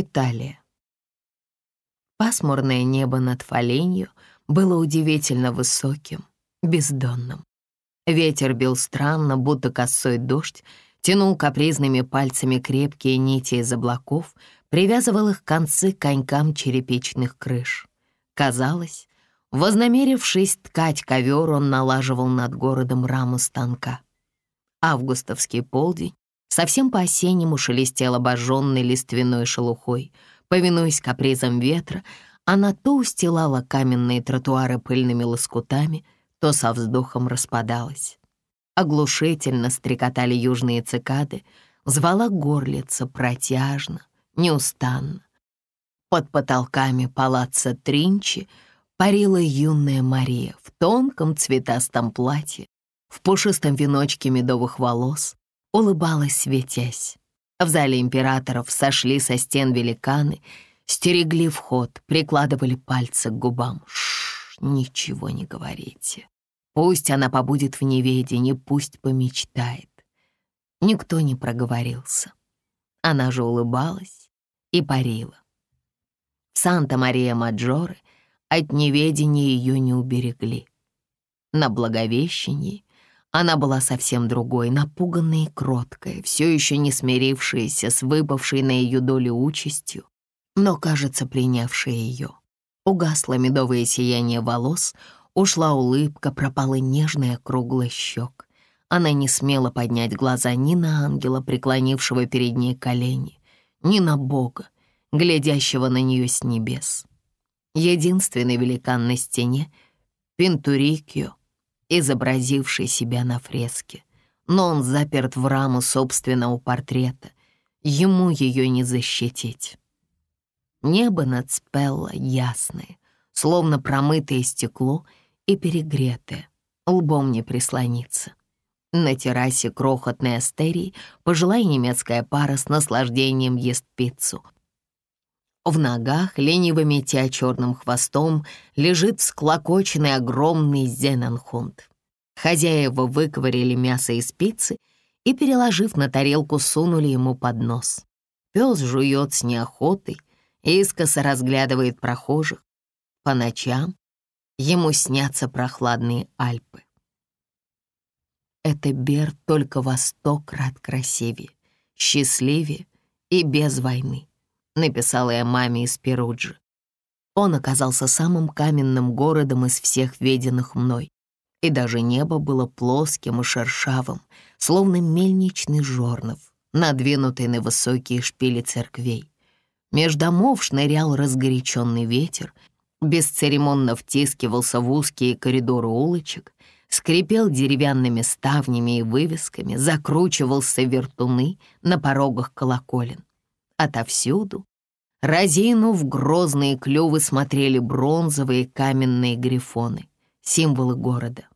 Италия. Пасмурное небо над Фоленью было удивительно высоким, бездонным. Ветер бил странно, будто косой дождь, тянул капризными пальцами крепкие нити из облаков, привязывал их концы к конькам черепичных крыш. Казалось, вознамерившись ткать ковер, он налаживал над городом раму станка. Августовский полдень совсем по-осеннему шелестел обожженной лиственной шелухой. Повинуясь капризам ветра, она то устилала каменные тротуары пыльными лоскутами, то со вздохом распадалась. Оглушительно стрекотали южные цикады, звала горлица протяжно, неустанно. Под потолками палаца Тринчи парила юная Мария в тонком цветастом платье, в пушистом веночке медовых волос, улыбалась, светясь. В зале императоров сошли со стен великаны, стерегли вход, прикладывали пальцы к губам. Шш, ничего не говорите. Пусть она побудет в неведении, пусть помечтает. Никто не проговорился. Она же улыбалась и парила. В Санта-Мария-Маджоре от неведения ее не уберегли. На Благовещении она была совсем другой, напуганная и кроткая, все еще не смирившаяся с выпавшей на ее долю участью, но, кажется, принявшая ее. Угасло медовое сияние волос, ушла улыбка, пропала нежная круглая щек. Она не смела поднять глаза ни на ангела, преклонившего перед ней колени, ни на Бога, глядящего на нее с небес. Единственный великан на стене — Пинтурикио, изобразивший себя на фреске. Но он заперт в раму собственного портрета. Ему ее не защитить. Небо над Спелло ясное, словно промытое стекло и перегретое, лбом не прислониться. На террасе крохотной астерии пожилая немецкая пара с наслаждением ест пиццу — в ногах, лениво метя черным хвостом, лежит склокоченный огромный зененхунд. Хозяева выковырили мясо из пиццы и, переложив на тарелку, сунули ему под нос. Пес жует с неохотой, искоса разглядывает прохожих. По ночам ему снятся прохладные Альпы. Это Бер только во сто крат красивее, счастливее и без войны написала я маме из Перуджи. Он оказался самым каменным городом из всех виденных мной, и даже небо было плоским и шершавым, словно мельничный жорнов, надвинутый на высокие шпили церквей. Меж домов шнырял разгоряченный ветер, бесцеремонно втискивался в узкие коридоры улочек, скрипел деревянными ставнями и вывесками, закручивался вертуны на порогах колоколен. Отовсюду, разинув грозные клювы, смотрели бронзовые каменные грифоны, символы города.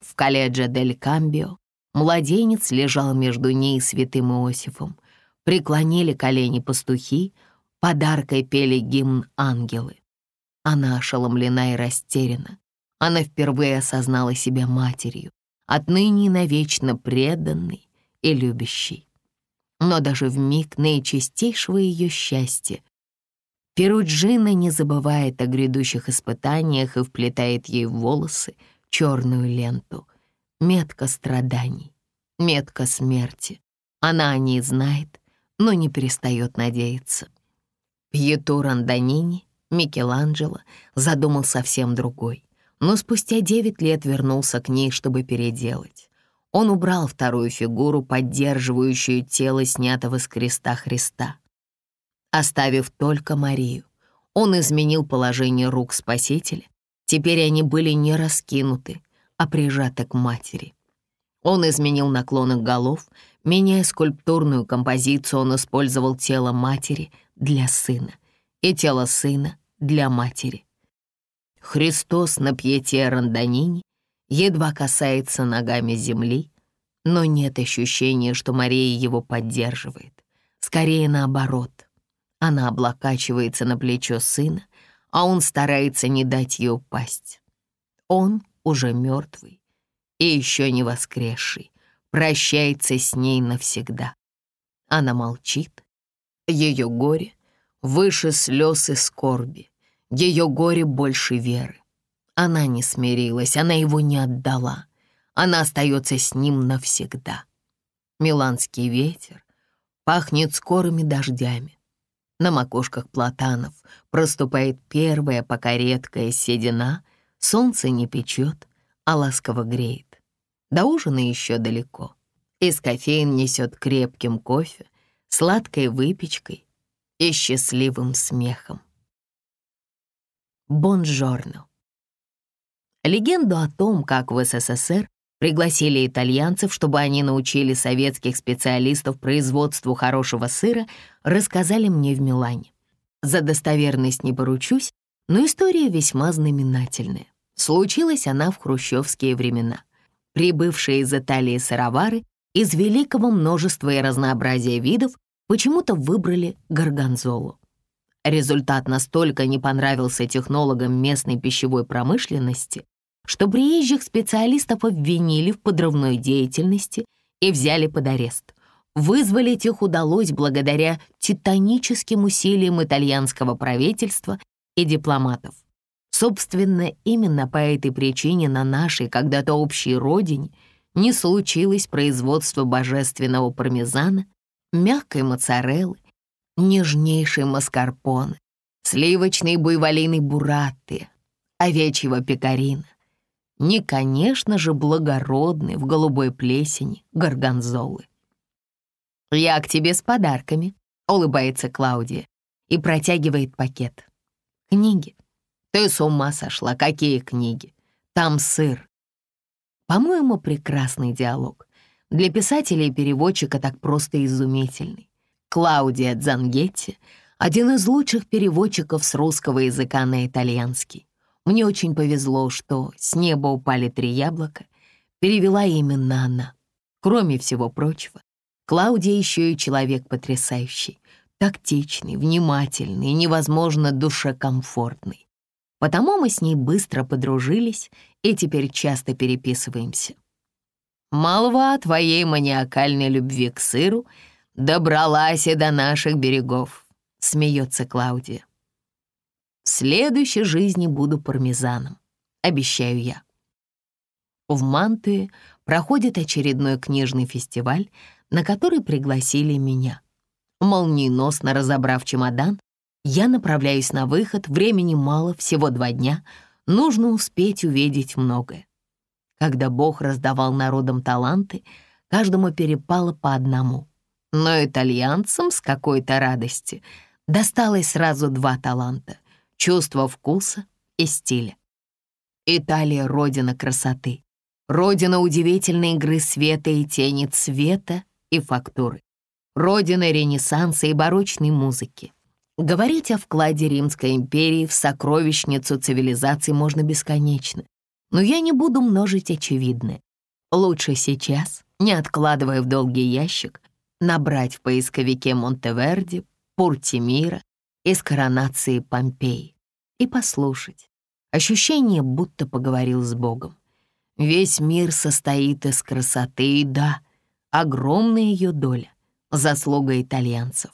В колледже Дель Камбио младенец лежал между ней и святым Иосифом. Преклонили колени пастухи, подаркой пели гимн ангелы. Она ошеломлена и растеряна. Она впервые осознала себя матерью, отныне навечно преданной и любящей но даже в миг наичистейшего ее счастья. Перуджина не забывает о грядущих испытаниях и вплетает ей в волосы черную ленту. Метка страданий, метка смерти. Она о ней знает, но не перестает надеяться. Пьету Ранданини, Микеланджело, задумал совсем другой, но спустя девять лет вернулся к ней, чтобы переделать. Он убрал вторую фигуру, поддерживающую тело снятого с креста Христа. Оставив только Марию, он изменил положение рук Спасителя. Теперь они были не раскинуты, а прижаты к матери. Он изменил наклоны голов, меняя скульптурную композицию, он использовал тело матери для сына и тело сына для матери. Христос на пьете Ранданини едва касается ногами земли, но нет ощущения, что Мария его поддерживает. Скорее наоборот. Она облокачивается на плечо сына, а он старается не дать ей упасть. Он уже мертвый и еще не воскресший, прощается с ней навсегда. Она молчит, ее горе выше слез и скорби, ее горе больше веры. Она не смирилась, она его не отдала. Она остается с ним навсегда. Миланский ветер пахнет скорыми дождями. На макушках платанов проступает первая, пока редкая седина, солнце не печет, а ласково греет. До ужина еще далеко. Из кофеин несет крепким кофе, сладкой выпечкой и счастливым смехом. Бонжорно. Легенду о том, как в СССР пригласили итальянцев, чтобы они научили советских специалистов производству хорошего сыра, рассказали мне в Милане. За достоверность не поручусь, но история весьма знаменательная. Случилась она в хрущевские времена. Прибывшие из Италии сыровары из великого множества и разнообразия видов почему-то выбрали горгонзолу. Результат настолько не понравился технологам местной пищевой промышленности, что приезжих специалистов обвинили в подрывной деятельности и взяли под арест. Вызволить их удалось благодаря титаническим усилиям итальянского правительства и дипломатов. Собственно, именно по этой причине на нашей когда-то общей родине не случилось производство божественного пармезана, мягкой моцареллы, нежнейшей маскарпоне, сливочной буйволиной бураты, овечьего пекарина, не, конечно же, благородный в голубой плесени горгонзолы. «Я к тебе с подарками», — улыбается Клаудия и протягивает пакет. «Книги. Ты с ума сошла, какие книги? Там сыр». По-моему, прекрасный диалог. Для писателя и переводчика так просто изумительный. Клаудия Дзангетти — один из лучших переводчиков с русского языка на итальянский. Мне очень повезло, что «С неба упали три яблока» перевела именно она. Кроме всего прочего, Клаудия еще и человек потрясающий, тактичный, внимательный и невозможно душекомфортный. Потому мы с ней быстро подружились и теперь часто переписываемся. Молва твоей маниакальной любви к сыру добралась и до наших берегов, смеется Клаудия. В следующей жизни буду пармезаном, обещаю я. В Мантуе проходит очередной книжный фестиваль, на который пригласили меня. Молниеносно разобрав чемодан, я направляюсь на выход, времени мало, всего два дня, нужно успеть увидеть многое. Когда Бог раздавал народам таланты, каждому перепало по одному. Но итальянцам с какой-то радости досталось сразу два таланта чувство вкуса и стиля. Италия — родина красоты, родина удивительной игры света и тени цвета и фактуры, родина ренессанса и барочной музыки. Говорить о вкладе Римской империи в сокровищницу цивилизации можно бесконечно, но я не буду множить очевидное. Лучше сейчас, не откладывая в долгий ящик, набрать в поисковике Монтеверди, Пуртимира из коронации Помпеи и послушать. Ощущение, будто поговорил с Богом. Весь мир состоит из красоты, и да, огромная ее доля — заслуга итальянцев.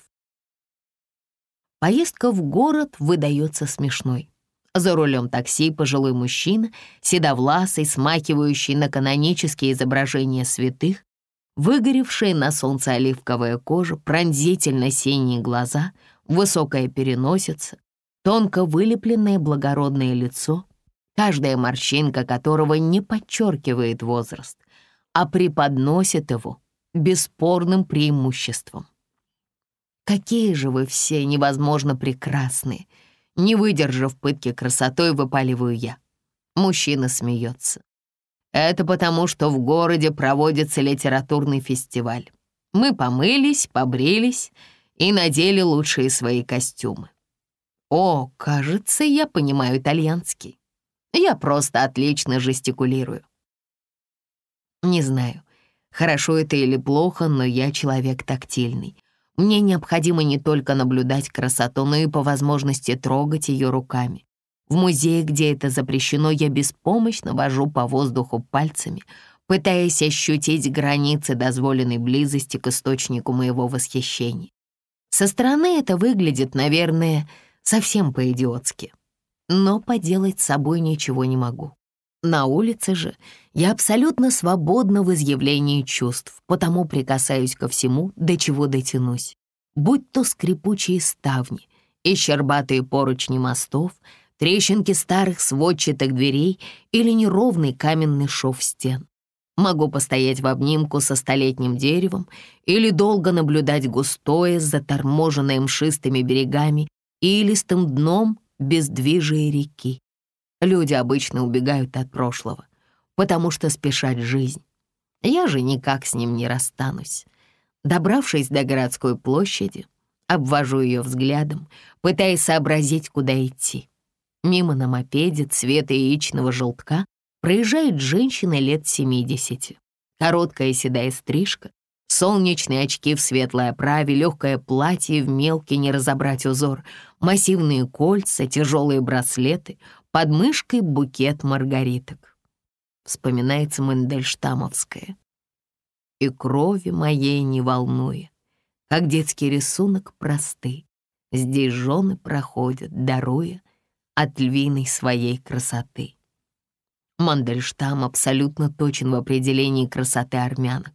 Поездка в город выдается смешной. За рулем такси пожилой мужчина, седовласый, смакивающий на канонические изображения святых, выгоревшая на солнце оливковая кожа, пронзительно синие глаза — высокая переносица, тонко вылепленное благородное лицо, каждая морщинка которого не подчеркивает возраст, а преподносит его бесспорным преимуществом. Какие же вы все невозможно прекрасные! Не выдержав пытки красотой, выпаливаю я. Мужчина смеется. Это потому, что в городе проводится литературный фестиваль. Мы помылись, побрились и надели лучшие свои костюмы. О, кажется, я понимаю итальянский. Я просто отлично жестикулирую. Не знаю, хорошо это или плохо, но я человек тактильный. Мне необходимо не только наблюдать красоту, но и по возможности трогать ее руками. В музее, где это запрещено, я беспомощно вожу по воздуху пальцами, пытаясь ощутить границы дозволенной близости к источнику моего восхищения. Со стороны это выглядит, наверное, совсем по-идиотски. Но поделать с собой ничего не могу. На улице же я абсолютно свободна в изъявлении чувств, потому прикасаюсь ко всему, до чего дотянусь. Будь то скрипучие ставни и щербатые поручни мостов, трещинки старых сводчатых дверей или неровный каменный шов стен. Могу постоять в обнимку со столетним деревом или долго наблюдать густое, заторможенное мшистыми берегами и илистым дном бездвижие реки. Люди обычно убегают от прошлого, потому что спешат жизнь. Я же никак с ним не расстанусь. Добравшись до городской площади, обвожу ее взглядом, пытаясь сообразить, куда идти. Мимо на мопеде цвета яичного желтка проезжает женщина лет 70. Короткая седая стрижка, солнечные очки в светлой оправе, легкое платье в мелкий не разобрать узор, массивные кольца, тяжелые браслеты, под мышкой букет маргариток. Вспоминается Мендельштамовская. И крови моей не волнуя, как детский рисунок просты. Здесь жены проходят, даруя от львиной своей красоты. Мандельштам абсолютно точен в определении красоты армянок.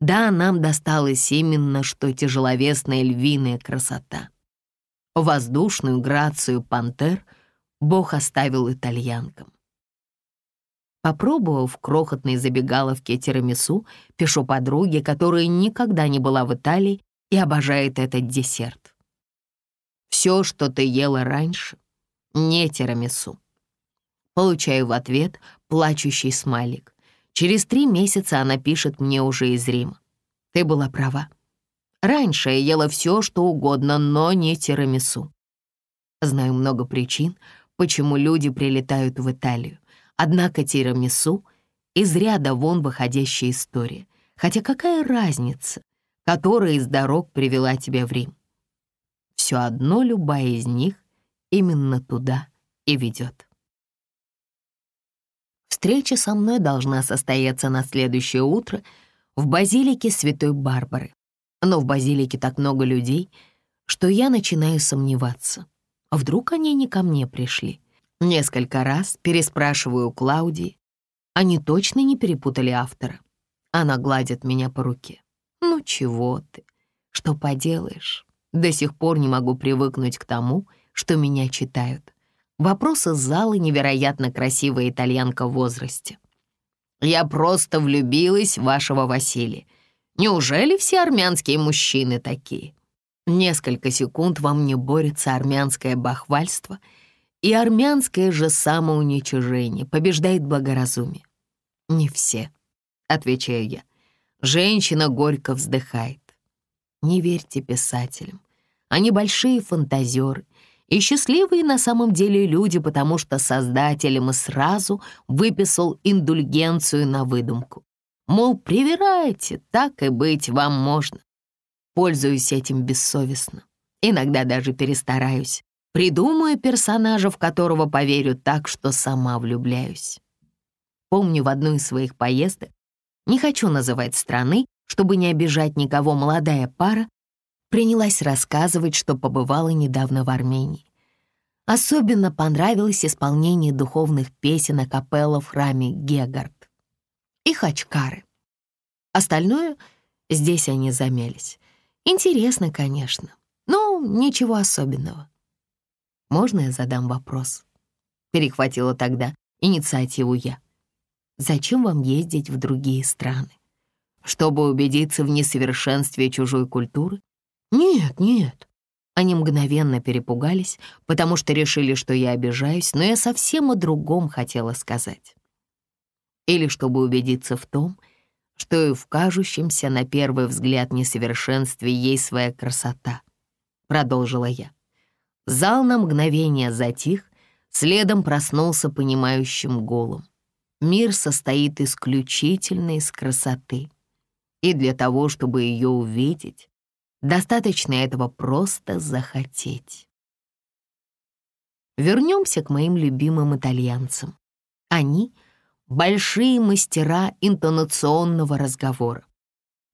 Да, нам досталась именно что тяжеловесная львиная красота. Воздушную грацию пантер — Бог оставил итальянкам. Попробовав в крохотной забегаловке тирамису, пишу подруге, которая никогда не была в Италии и обожает этот десерт. Все, что ты ела раньше, не тирамису. Получаю в ответ плачущий смайлик. Через три месяца она пишет мне уже из Рима. Ты была права. Раньше я ела все, что угодно, но не тирамису. Знаю много причин, почему люди прилетают в Италию. Однако тирамису — из ряда вон выходящая история. Хотя какая разница, которая из дорог привела тебя в Рим? Все одно любая из них именно туда и ведет. Встреча со мной должна состояться на следующее утро в базилике Святой Барбары. Но в базилике так много людей, что я начинаю сомневаться — а вдруг они не ко мне пришли? Несколько раз переспрашиваю Клаудии. Они точно не перепутали автора. Она гладит меня по руке. «Ну чего ты? Что поделаешь? До сих пор не могу привыкнуть к тому, что меня читают. Вопрос из зала невероятно красивая итальянка в возрасте. «Я просто влюбилась в вашего Василия. Неужели все армянские мужчины такие?» Несколько секунд во мне борется армянское бахвальство, и армянское же самоуничижение побеждает благоразумие. «Не все», — отвечаю я. Женщина горько вздыхает. Не верьте писателям. Они большие фантазеры и счастливые на самом деле люди, потому что создатель им сразу выписал индульгенцию на выдумку. Мол, привирайте, так и быть вам можно. Пользуюсь этим бессовестно. Иногда даже перестараюсь. Придумаю персонажа, в которого поверю так, что сама влюбляюсь. Помню в одну из своих поездок, не хочу называть страны, чтобы не обижать никого, молодая пара принялась рассказывать, что побывала недавно в Армении. Особенно понравилось исполнение духовных песен о капелла в храме Гегард и Хачкары. Остальное здесь они замялись. Интересно, конечно, но ничего особенного. Можно я задам вопрос? Перехватила тогда инициативу я. Зачем вам ездить в другие страны? Чтобы убедиться в несовершенстве чужой культуры? Нет, нет. Они мгновенно перепугались, потому что решили, что я обижаюсь, но я совсем о другом хотела сказать. Или чтобы убедиться в том, что и в кажущемся на первый взгляд несовершенстве есть своя красота, продолжила я. Зал на мгновение затих, следом проснулся понимающим голом. Мир состоит исключительно из красоты. И для того, чтобы ее увидеть, достаточно этого просто захотеть. Вернемся к моим любимым итальянцам. Они — большие мастера интонационного разговора.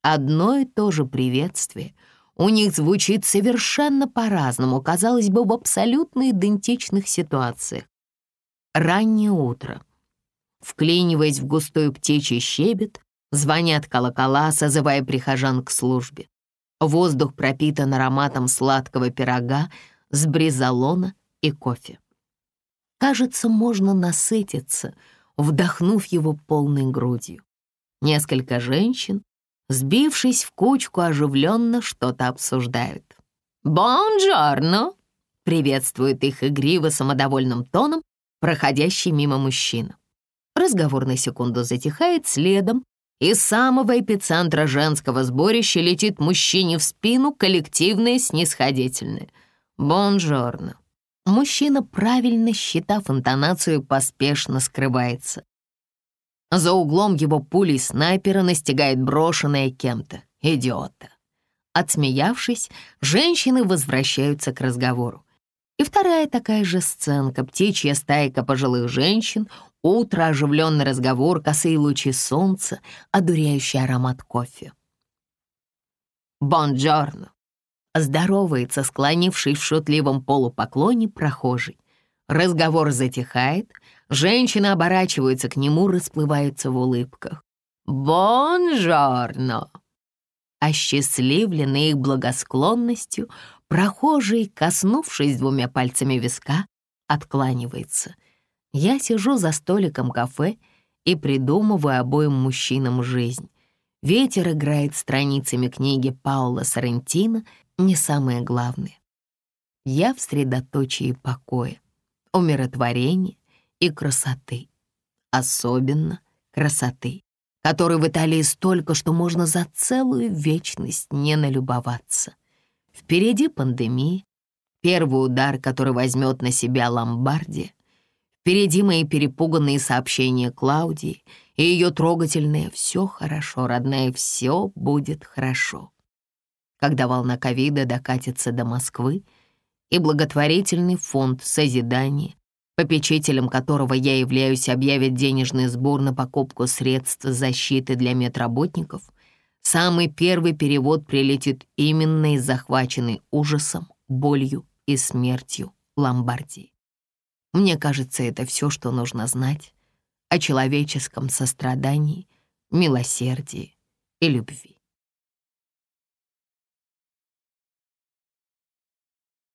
Одно и то же приветствие у них звучит совершенно по-разному, казалось бы, в абсолютно идентичных ситуациях. Раннее утро. Вклиниваясь в густой птичий щебет, звонят колокола, созывая прихожан к службе. Воздух пропитан ароматом сладкого пирога с бризолона и кофе. Кажется, можно насытиться, вдохнув его полной грудью. Несколько женщин, сбившись в кучку, оживленно что-то обсуждают. «Бонжорно!» — приветствует их игриво самодовольным тоном проходящий мимо мужчина. Разговор на секунду затихает следом, из самого эпицентра женского сборища летит мужчине в спину коллективное снисходительное. «Бонжорно!» Мужчина, правильно считав интонацию, поспешно скрывается. За углом его пулей снайпера настигает брошенная кем-то. Идиота. Отсмеявшись, женщины возвращаются к разговору. И вторая такая же сценка, птичья стайка пожилых женщин, утро, оживленный разговор, косые лучи солнца, одуряющий аромат кофе. «Бонджорно!» Здоровается, склонивший в шутливом полупоклоне прохожий. Разговор затихает, женщины оборачиваются к нему, расплываются в улыбках. «Бонжорно!» Осчастливленный их благосклонностью, прохожий, коснувшись двумя пальцами виска, откланивается. Я сижу за столиком кафе и придумываю обоим мужчинам жизнь. Ветер играет страницами книги Паула Соррентино — не самое главное. Я в средоточии покоя, умиротворения и красоты. Особенно красоты, которой в Италии столько, что можно за целую вечность не налюбоваться. Впереди пандемия, первый удар, который возьмет на себя Ломбардия, Впереди мои перепуганные сообщения Клаудии и ее трогательное «все хорошо, родная, все будет хорошо» когда волна ковида докатится до Москвы, и благотворительный фонд созидания, попечителем которого я являюсь, объявит денежный сбор на покупку средств защиты для медработников, самый первый перевод прилетит именно из захваченной ужасом, болью и смертью Ломбардии. Мне кажется, это все, что нужно знать о человеческом сострадании, милосердии и любви.